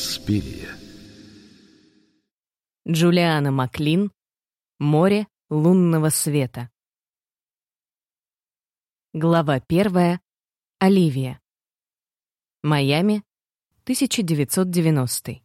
Инспирия. Джулиана Маклин. Море лунного света. Глава первая. Оливия. Майами, 1990.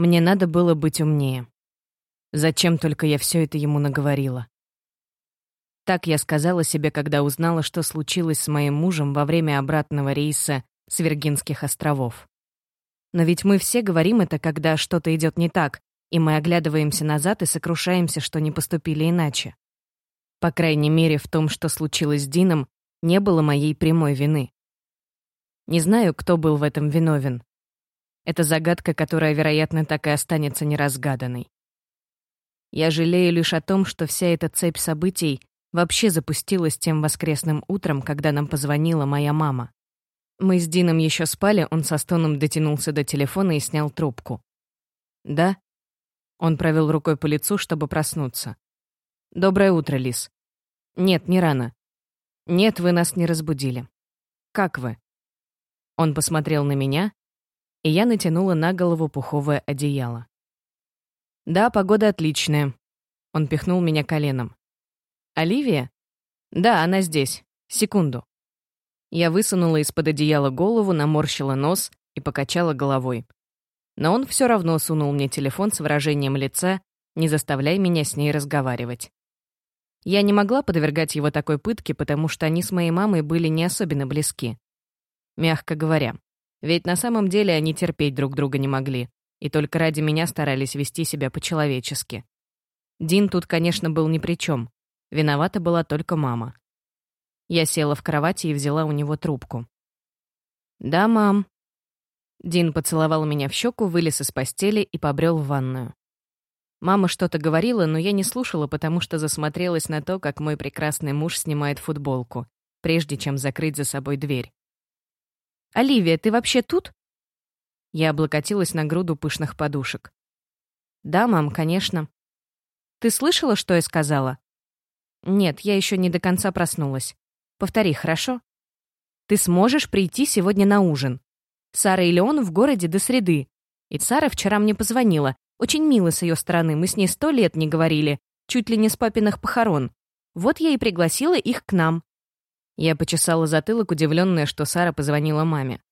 Мне надо было быть умнее. Зачем только я все это ему наговорила? Так я сказала себе, когда узнала, что случилось с моим мужем во время обратного рейса с Виргинских островов. Но ведь мы все говорим это, когда что-то идет не так, и мы оглядываемся назад и сокрушаемся, что не поступили иначе. По крайней мере, в том, что случилось с Дином, не было моей прямой вины. Не знаю, кто был в этом виновен. Это загадка, которая, вероятно, так и останется неразгаданной. Я жалею лишь о том, что вся эта цепь событий вообще запустилась тем воскресным утром, когда нам позвонила моя мама. Мы с Дином еще спали, он со стоном дотянулся до телефона и снял трубку. «Да?» Он провел рукой по лицу, чтобы проснуться. «Доброе утро, Лис». «Нет, не рано». «Нет, вы нас не разбудили». «Как вы?» Он посмотрел на меня, и я натянула на голову пуховое одеяло. «Да, погода отличная». Он пихнул меня коленом. «Оливия?» «Да, она здесь. Секунду». Я высунула из-под одеяла голову, наморщила нос и покачала головой. Но он все равно сунул мне телефон с выражением лица, не заставляя меня с ней разговаривать. Я не могла подвергать его такой пытке, потому что они с моей мамой были не особенно близки. Мягко говоря. Ведь на самом деле они терпеть друг друга не могли, и только ради меня старались вести себя по-человечески. Дин тут, конечно, был ни при чем. Виновата была только мама. Я села в кровати и взяла у него трубку. «Да, мам». Дин поцеловал меня в щеку, вылез из постели и побрел в ванную. Мама что-то говорила, но я не слушала, потому что засмотрелась на то, как мой прекрасный муж снимает футболку, прежде чем закрыть за собой дверь. «Оливия, ты вообще тут?» Я облокотилась на груду пышных подушек. «Да, мам, конечно». «Ты слышала, что я сказала?» «Нет, я еще не до конца проснулась. Повтори, хорошо?» «Ты сможешь прийти сегодня на ужин. Сара и Леон в городе до среды. И Сара вчера мне позвонила. Очень мило с ее стороны, мы с ней сто лет не говорили, чуть ли не с папиных похорон. Вот я и пригласила их к нам. Я почесала затылок, удивленная, что Сара позвонила маме.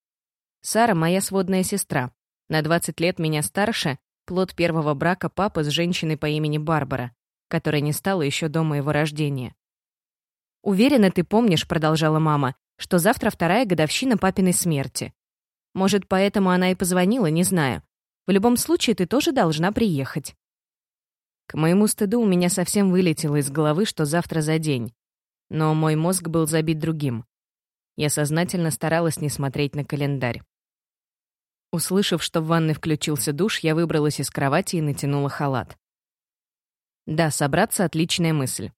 Сара — моя сводная сестра. На 20 лет меня старше, плод первого брака папы с женщиной по имени Барбара, которая не стала еще до моего рождения. «Уверена, ты помнишь», — продолжала мама, «что завтра вторая годовщина папиной смерти. Может, поэтому она и позвонила, не знаю. В любом случае, ты тоже должна приехать». К моему стыду у меня совсем вылетело из головы, что завтра за день но мой мозг был забит другим. Я сознательно старалась не смотреть на календарь. Услышав, что в ванной включился душ, я выбралась из кровати и натянула халат. Да, собраться — отличная мысль.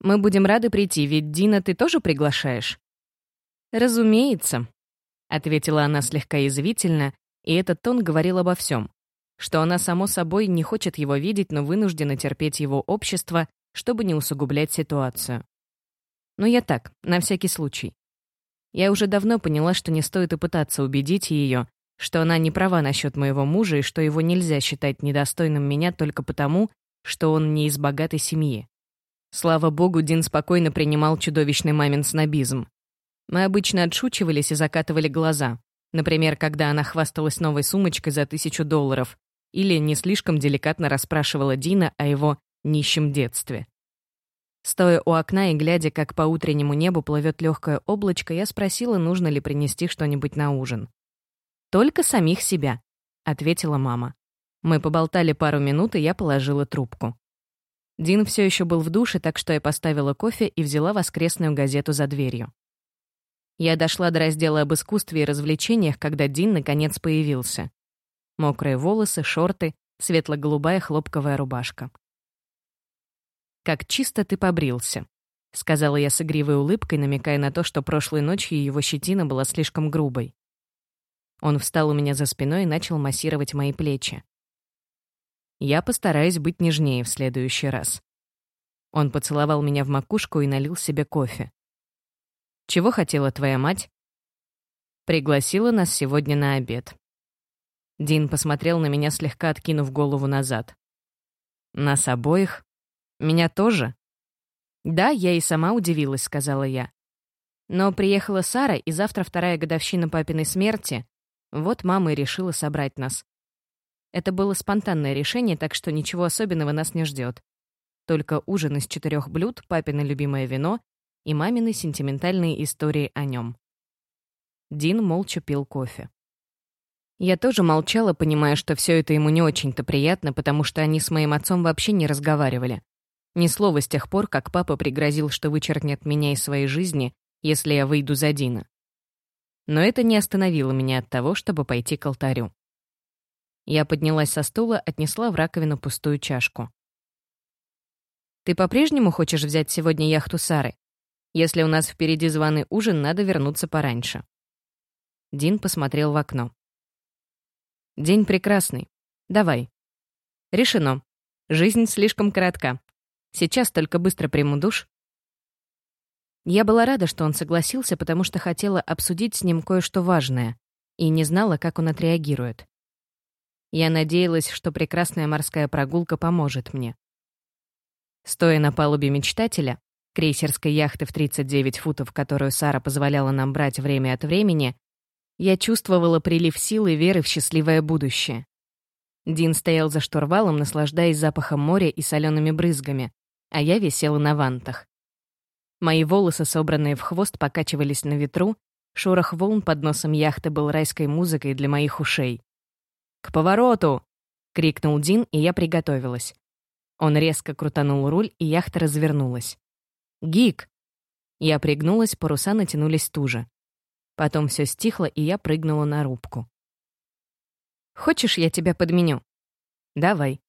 Мы будем рады прийти, ведь Дина ты тоже приглашаешь? Разумеется, — ответила она слегка язвительно, и этот тон говорил обо всем, что она, само собой, не хочет его видеть, но вынуждена терпеть его общество, чтобы не усугублять ситуацию. Но я так, на всякий случай. Я уже давно поняла, что не стоит и пытаться убедить ее, что она не права насчет моего мужа и что его нельзя считать недостойным меня только потому, что он не из богатой семьи. Слава богу, Дин спокойно принимал чудовищный мамин снобизм. Мы обычно отшучивались и закатывали глаза. Например, когда она хвасталась новой сумочкой за тысячу долларов или не слишком деликатно расспрашивала Дина о его нищем детстве. Стоя у окна и глядя, как по утреннему небу плывет легкое облачко, я спросила, нужно ли принести что-нибудь на ужин. «Только самих себя», — ответила мама. Мы поболтали пару минут, и я положила трубку. Дин все еще был в душе, так что я поставила кофе и взяла воскресную газету за дверью. Я дошла до раздела об искусстве и развлечениях, когда Дин наконец появился. Мокрые волосы, шорты, светло-голубая хлопковая рубашка. «Как чисто ты побрился», — сказала я с игривой улыбкой, намекая на то, что прошлой ночью его щетина была слишком грубой. Он встал у меня за спиной и начал массировать мои плечи. «Я постараюсь быть нежнее в следующий раз». Он поцеловал меня в макушку и налил себе кофе. «Чего хотела твоя мать?» «Пригласила нас сегодня на обед». Дин посмотрел на меня, слегка откинув голову назад. «Нас обоих? Меня тоже?» «Да, я и сама удивилась», — сказала я. «Но приехала Сара, и завтра вторая годовщина папиной смерти. Вот мама и решила собрать нас. Это было спонтанное решение, так что ничего особенного нас не ждет. Только ужин из четырех блюд, папино любимое вино и мамины сентиментальные истории о нем. Дин молча пил кофе. Я тоже молчала, понимая, что все это ему не очень-то приятно, потому что они с моим отцом вообще не разговаривали. Ни слова с тех пор, как папа пригрозил, что вычеркнет меня из своей жизни, если я выйду за Дина. Но это не остановило меня от того, чтобы пойти к алтарю. Я поднялась со стула, отнесла в раковину пустую чашку. «Ты по-прежнему хочешь взять сегодня яхту Сары? Если у нас впереди званый ужин, надо вернуться пораньше». Дин посмотрел в окно. «День прекрасный. Давай». «Решено. Жизнь слишком коротка. Сейчас только быстро приму душ». Я была рада, что он согласился, потому что хотела обсудить с ним кое-что важное и не знала, как он отреагирует. Я надеялась, что прекрасная морская прогулка поможет мне. Стоя на палубе мечтателя, крейсерской яхты в 39 футов, которую Сара позволяла нам брать время от времени, я чувствовала прилив силы и веры в счастливое будущее. Дин стоял за штурвалом, наслаждаясь запахом моря и солеными брызгами, а я висела на вантах. Мои волосы, собранные в хвост, покачивались на ветру, шорох волн под носом яхты был райской музыкой для моих ушей. «К повороту!» — крикнул Дин, и я приготовилась. Он резко крутанул руль, и яхта развернулась. «Гик!» Я пригнулась, паруса натянулись туже. Потом все стихло, и я прыгнула на рубку. «Хочешь, я тебя подменю?» «Давай».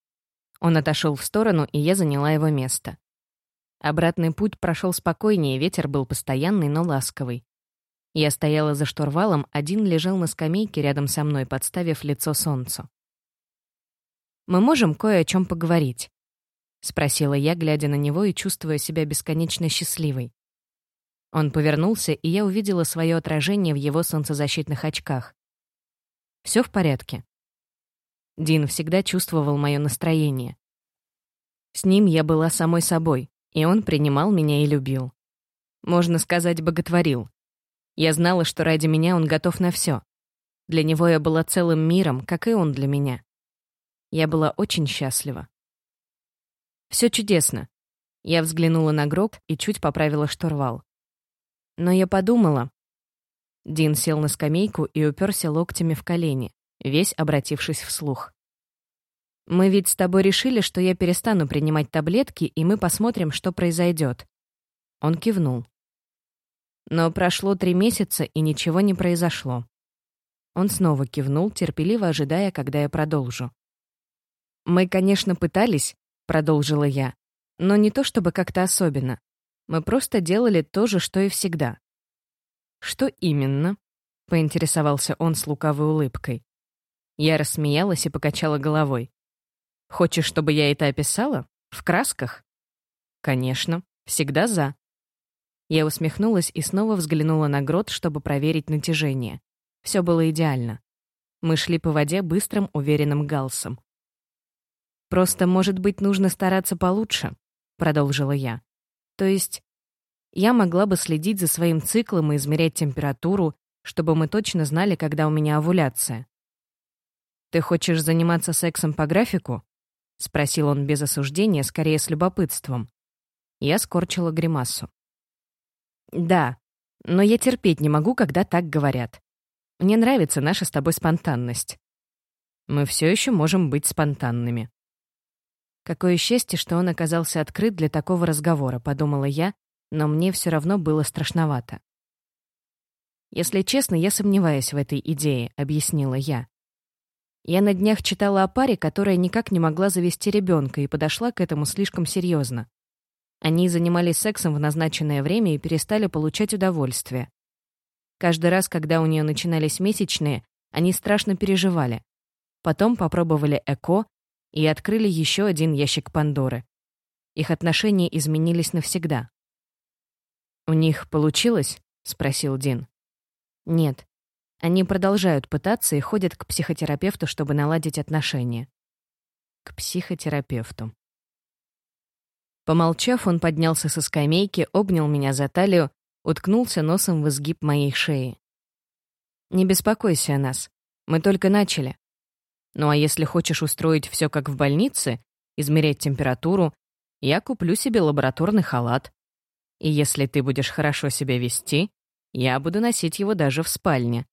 Он отошел в сторону, и я заняла его место. Обратный путь прошел спокойнее, ветер был постоянный, но ласковый. Я стояла за штурвалом, один лежал на скамейке рядом со мной, подставив лицо солнцу. «Мы можем кое о чем поговорить?» — спросила я, глядя на него и чувствуя себя бесконечно счастливой. Он повернулся, и я увидела свое отражение в его солнцезащитных очках. Все в порядке?» Дин всегда чувствовал мое настроение. С ним я была самой собой, и он принимал меня и любил. Можно сказать, боготворил. Я знала, что ради меня он готов на все. Для него я была целым миром, как и он для меня. Я была очень счастлива. Все чудесно. Я взглянула на гроб и чуть поправила штурвал. Но я подумала... Дин сел на скамейку и уперся локтями в колени, весь обратившись вслух. «Мы ведь с тобой решили, что я перестану принимать таблетки, и мы посмотрим, что произойдет. Он кивнул. Но прошло три месяца, и ничего не произошло. Он снова кивнул, терпеливо ожидая, когда я продолжу. «Мы, конечно, пытались», — продолжила я, «но не то чтобы как-то особенно. Мы просто делали то же, что и всегда». «Что именно?» — поинтересовался он с лукавой улыбкой. Я рассмеялась и покачала головой. «Хочешь, чтобы я это описала? В красках?» «Конечно. Всегда за. Я усмехнулась и снова взглянула на грот, чтобы проверить натяжение. Все было идеально. Мы шли по воде быстрым, уверенным галсом. «Просто, может быть, нужно стараться получше», — продолжила я. «То есть я могла бы следить за своим циклом и измерять температуру, чтобы мы точно знали, когда у меня овуляция». «Ты хочешь заниматься сексом по графику?» — спросил он без осуждения, скорее с любопытством. Я скорчила гримасу. Да, но я терпеть не могу, когда так говорят. Мне нравится наша с тобой спонтанность. Мы все еще можем быть спонтанными. Какое счастье, что он оказался открыт для такого разговора, подумала я, но мне все равно было страшновато. «Если честно, я сомневаюсь в этой идее», — объяснила я. Я на днях читала о паре, которая никак не могла завести ребенка и подошла к этому слишком серьезно. Они занимались сексом в назначенное время и перестали получать удовольствие. Каждый раз, когда у нее начинались месячные, они страшно переживали. Потом попробовали ЭКО и открыли еще один ящик Пандоры. Их отношения изменились навсегда. «У них получилось?» — спросил Дин. «Нет. Они продолжают пытаться и ходят к психотерапевту, чтобы наладить отношения». «К психотерапевту». Помолчав, он поднялся со скамейки, обнял меня за талию, уткнулся носом в изгиб моей шеи. «Не беспокойся о нас. Мы только начали. Ну а если хочешь устроить все как в больнице, измерять температуру, я куплю себе лабораторный халат. И если ты будешь хорошо себя вести, я буду носить его даже в спальне».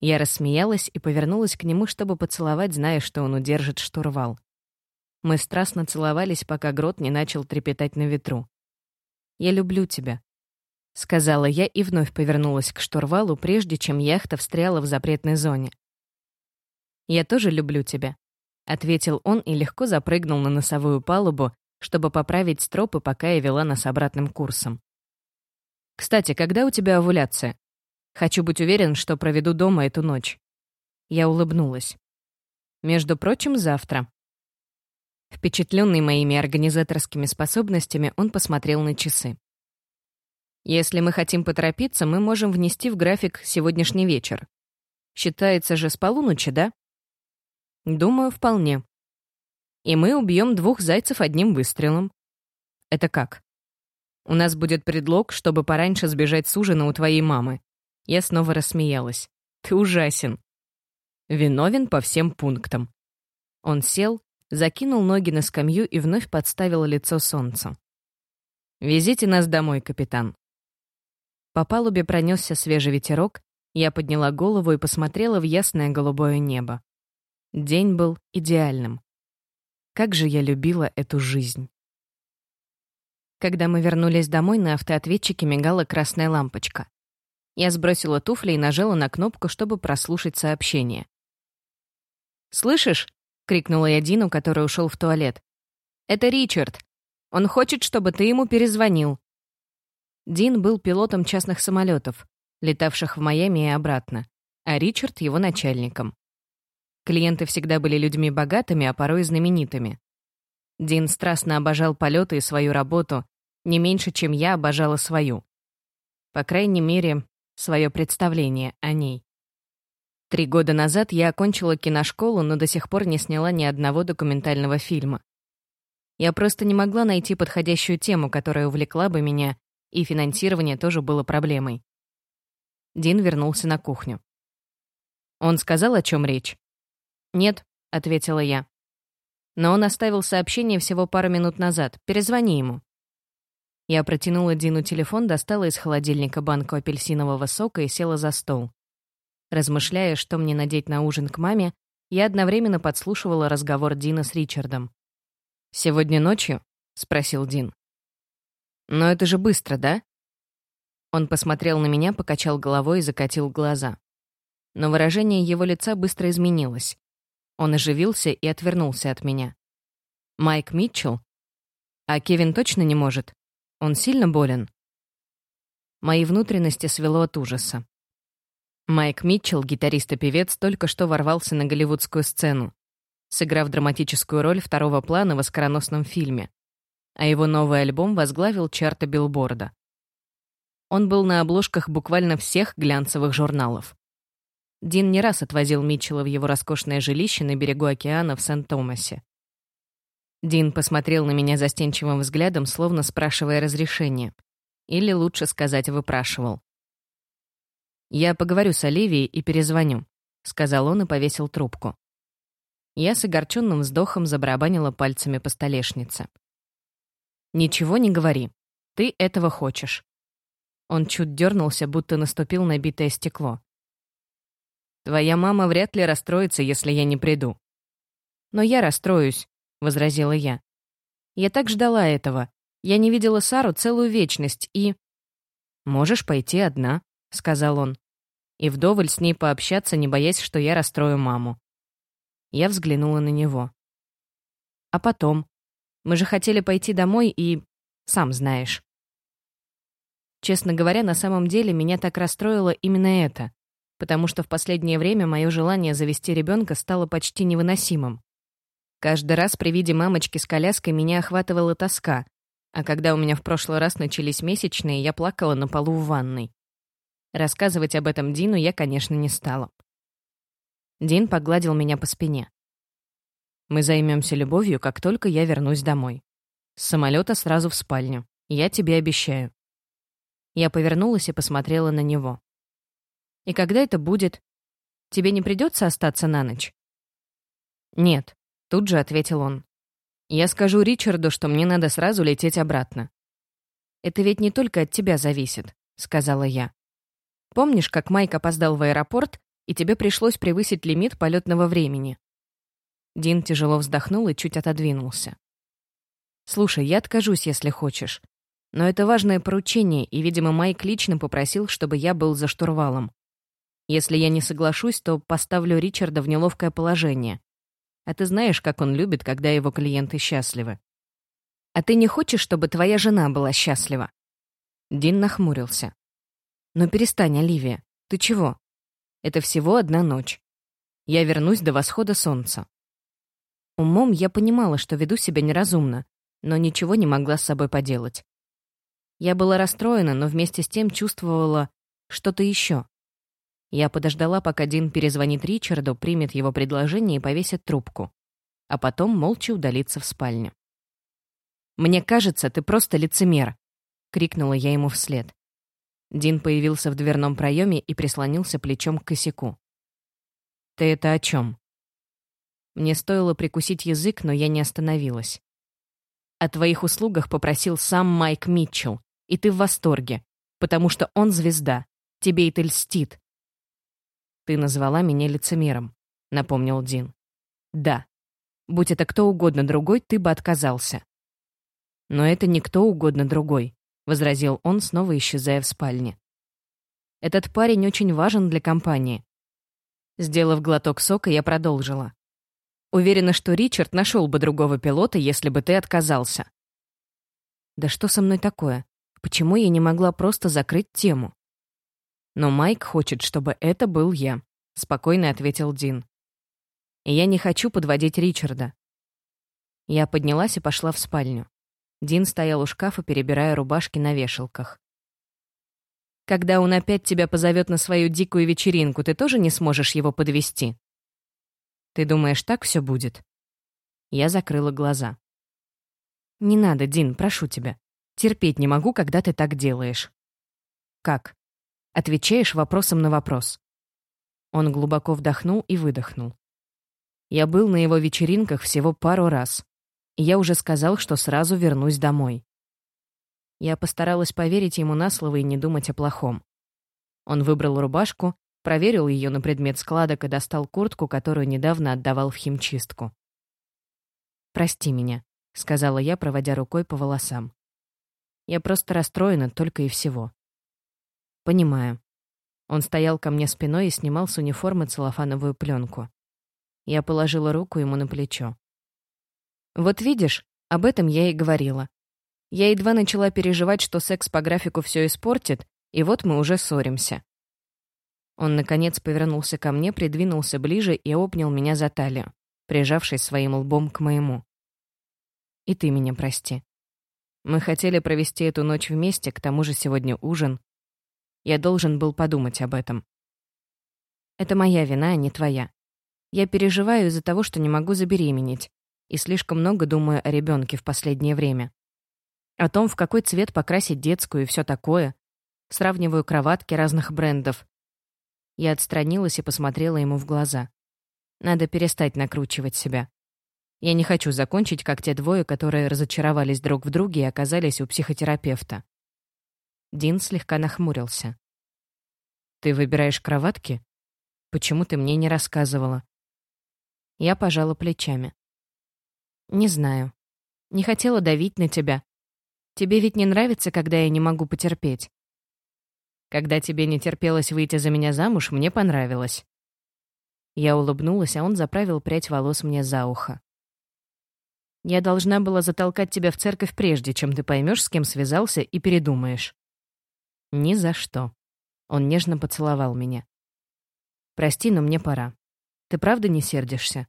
Я рассмеялась и повернулась к нему, чтобы поцеловать, зная, что он удержит штурвал. Мы страстно целовались, пока грот не начал трепетать на ветру. «Я люблю тебя», — сказала я и вновь повернулась к штурвалу, прежде чем яхта встряла в запретной зоне. «Я тоже люблю тебя», — ответил он и легко запрыгнул на носовую палубу, чтобы поправить стропы, пока я вела нас обратным курсом. «Кстати, когда у тебя овуляция? Хочу быть уверен, что проведу дома эту ночь». Я улыбнулась. «Между прочим, завтра», Впечатленный моими организаторскими способностями, он посмотрел на часы. Если мы хотим поторопиться, мы можем внести в график сегодняшний вечер. Считается же с полуночи, да? Думаю, вполне. И мы убьем двух зайцев одним выстрелом. Это как? У нас будет предлог, чтобы пораньше сбежать с ужина у твоей мамы. Я снова рассмеялась. Ты ужасен. Виновен по всем пунктам. Он сел, закинул ноги на скамью и вновь подставил лицо солнцу. «Везите нас домой, капитан». По палубе пронесся свежий ветерок, я подняла голову и посмотрела в ясное голубое небо. День был идеальным. Как же я любила эту жизнь. Когда мы вернулись домой, на автоответчике мигала красная лампочка. Я сбросила туфли и нажала на кнопку, чтобы прослушать сообщение. «Слышишь?» крикнула я Дину, который ушел в туалет. «Это Ричард. Он хочет, чтобы ты ему перезвонил». Дин был пилотом частных самолетов, летавших в Майами и обратно, а Ричард — его начальником. Клиенты всегда были людьми богатыми, а порой знаменитыми. Дин страстно обожал полеты и свою работу, не меньше, чем я обожала свою. По крайней мере, свое представление о ней. Три года назад я окончила киношколу, но до сих пор не сняла ни одного документального фильма. Я просто не могла найти подходящую тему, которая увлекла бы меня, и финансирование тоже было проблемой. Дин вернулся на кухню. Он сказал, о чем речь? «Нет», — ответила я. Но он оставил сообщение всего пару минут назад. Перезвони ему. Я протянула Дину телефон, достала из холодильника банку апельсинового сока и села за стол. Размышляя, что мне надеть на ужин к маме, я одновременно подслушивала разговор Дина с Ричардом. «Сегодня ночью?» — спросил Дин. «Но это же быстро, да?» Он посмотрел на меня, покачал головой и закатил глаза. Но выражение его лица быстро изменилось. Он оживился и отвернулся от меня. «Майк Митчелл? А Кевин точно не может? Он сильно болен?» Мои внутренности свело от ужаса. Майк Митчелл, гитарист и певец, только что ворвался на голливудскую сцену, сыграв драматическую роль второго плана в оскароносном фильме, а его новый альбом возглавил чарты билборда. Он был на обложках буквально всех глянцевых журналов. Дин не раз отвозил Митчелла в его роскошное жилище на берегу океана в Сент-Томасе. Дин посмотрел на меня застенчивым взглядом, словно спрашивая разрешения. Или, лучше сказать, выпрашивал. «Я поговорю с Оливией и перезвоню», — сказал он и повесил трубку. Я с огорченным вздохом забарабанила пальцами по столешнице. «Ничего не говори. Ты этого хочешь». Он чуть дернулся, будто наступил на битое стекло. «Твоя мама вряд ли расстроится, если я не приду». «Но я расстроюсь», — возразила я. «Я так ждала этого. Я не видела Сару целую вечность и...» «Можешь пойти одна», — сказал он. «И вдоволь с ней пообщаться, не боясь, что я расстрою маму». Я взглянула на него. «А потом? Мы же хотели пойти домой и... сам знаешь». Честно говоря, на самом деле меня так расстроило именно это, потому что в последнее время мое желание завести ребенка стало почти невыносимым. Каждый раз при виде мамочки с коляской меня охватывала тоска, а когда у меня в прошлый раз начались месячные, я плакала на полу в ванной. Рассказывать об этом Дину я, конечно, не стала. Дин погладил меня по спине. «Мы займемся любовью, как только я вернусь домой. С самолета сразу в спальню. Я тебе обещаю». Я повернулась и посмотрела на него. «И когда это будет? Тебе не придется остаться на ночь?» «Нет», — тут же ответил он. «Я скажу Ричарду, что мне надо сразу лететь обратно». «Это ведь не только от тебя зависит», — сказала я. «Помнишь, как Майк опоздал в аэропорт, и тебе пришлось превысить лимит полетного времени?» Дин тяжело вздохнул и чуть отодвинулся. «Слушай, я откажусь, если хочешь. Но это важное поручение, и, видимо, Майк лично попросил, чтобы я был за штурвалом. Если я не соглашусь, то поставлю Ричарда в неловкое положение. А ты знаешь, как он любит, когда его клиенты счастливы. А ты не хочешь, чтобы твоя жена была счастлива?» Дин нахмурился. «Но перестань, Оливия. Ты чего? Это всего одна ночь. Я вернусь до восхода солнца». Умом я понимала, что веду себя неразумно, но ничего не могла с собой поделать. Я была расстроена, но вместе с тем чувствовала что-то еще. Я подождала, пока Дин перезвонит Ричарду, примет его предложение и повесит трубку. А потом молча удалится в спальню. «Мне кажется, ты просто лицемер!» — крикнула я ему вслед. Дин появился в дверном проеме и прислонился плечом к косяку. «Ты это о чем?» Мне стоило прикусить язык, но я не остановилась. О твоих услугах попросил сам Майк Митчелл, и ты в восторге, потому что он звезда. Тебе это льстит. Ты назвала меня лицемером, напомнил Дин. Да. Будь это кто угодно другой, ты бы отказался. Но это не кто угодно другой, возразил он, снова исчезая в спальне. Этот парень очень важен для компании. Сделав глоток сока, я продолжила. Уверена, что Ричард нашел бы другого пилота, если бы ты отказался. Да что со мной такое? Почему я не могла просто закрыть тему? Но Майк хочет, чтобы это был я, спокойно ответил Дин. И я не хочу подводить Ричарда. Я поднялась и пошла в спальню. Дин стоял у шкафа, перебирая рубашки на вешалках. Когда он опять тебя позовет на свою дикую вечеринку, ты тоже не сможешь его подвести. Ты думаешь, так все будет? Я закрыла глаза. Не надо, Дин, прошу тебя. Терпеть не могу, когда ты так делаешь. Как? Отвечаешь вопросом на вопрос. Он глубоко вдохнул и выдохнул. Я был на его вечеринках всего пару раз, и я уже сказал, что сразу вернусь домой. Я постаралась поверить ему на слово и не думать о плохом. Он выбрал рубашку, проверил ее на предмет складок и достал куртку, которую недавно отдавал в химчистку. «Прости меня», — сказала я, проводя рукой по волосам. Я просто расстроена только и всего. Понимаю. Он стоял ко мне спиной и снимал с униформы целлофановую пленку. Я положила руку ему на плечо. Вот видишь, об этом я и говорила. Я едва начала переживать, что секс по графику все испортит, и вот мы уже ссоримся. Он, наконец, повернулся ко мне, придвинулся ближе и обнял меня за талию, прижавшись своим лбом к моему. «И ты меня прости. Мы хотели провести эту ночь вместе, к тому же сегодня ужин. Я должен был подумать об этом. Это моя вина, а не твоя. Я переживаю из-за того, что не могу забеременеть, и слишком много думаю о ребенке в последнее время. О том, в какой цвет покрасить детскую и все такое. Сравниваю кроватки разных брендов. Я отстранилась и посмотрела ему в глаза. Надо перестать накручивать себя. Я не хочу закончить, как те двое, которые разочаровались друг в друге и оказались у психотерапевта. Дин слегка нахмурился. «Ты выбираешь кроватки? Почему ты мне не рассказывала?» Я пожала плечами. «Не знаю. Не хотела давить на тебя. Тебе ведь не нравится, когда я не могу потерпеть?» Когда тебе не терпелось выйти за меня замуж, мне понравилось». Я улыбнулась, а он заправил прядь волос мне за ухо. «Я должна была затолкать тебя в церковь прежде, чем ты поймешь, с кем связался, и передумаешь». «Ни за что». Он нежно поцеловал меня. «Прости, но мне пора. Ты правда не сердишься?»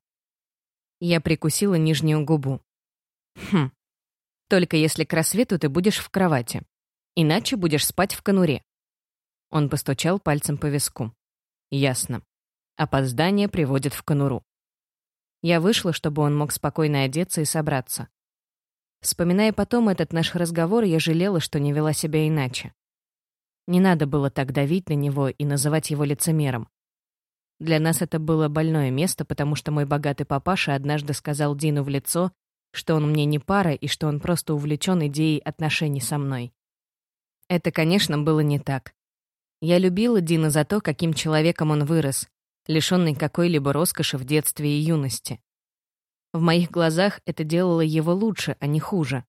Я прикусила нижнюю губу. «Хм. Только если к рассвету ты будешь в кровати. Иначе будешь спать в конуре. Он постучал пальцем по виску. «Ясно. Опоздание приводит в конуру». Я вышла, чтобы он мог спокойно одеться и собраться. Вспоминая потом этот наш разговор, я жалела, что не вела себя иначе. Не надо было так давить на него и называть его лицемером. Для нас это было больное место, потому что мой богатый папаша однажды сказал Дину в лицо, что он мне не пара и что он просто увлечен идеей отношений со мной. Это, конечно, было не так. Я любила Дина за то, каким человеком он вырос, лишённый какой-либо роскоши в детстве и юности. В моих глазах это делало его лучше, а не хуже.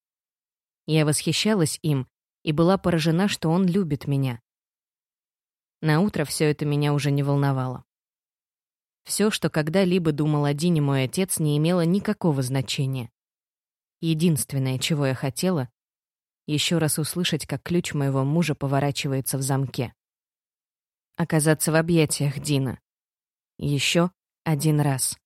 Я восхищалась им и была поражена, что он любит меня. На утро все это меня уже не волновало. Все, что когда-либо думал о Дине мой отец, не имело никакого значения. Единственное, чего я хотела, еще раз услышать, как ключ моего мужа поворачивается в замке оказаться в объятиях Дина. Еще один раз.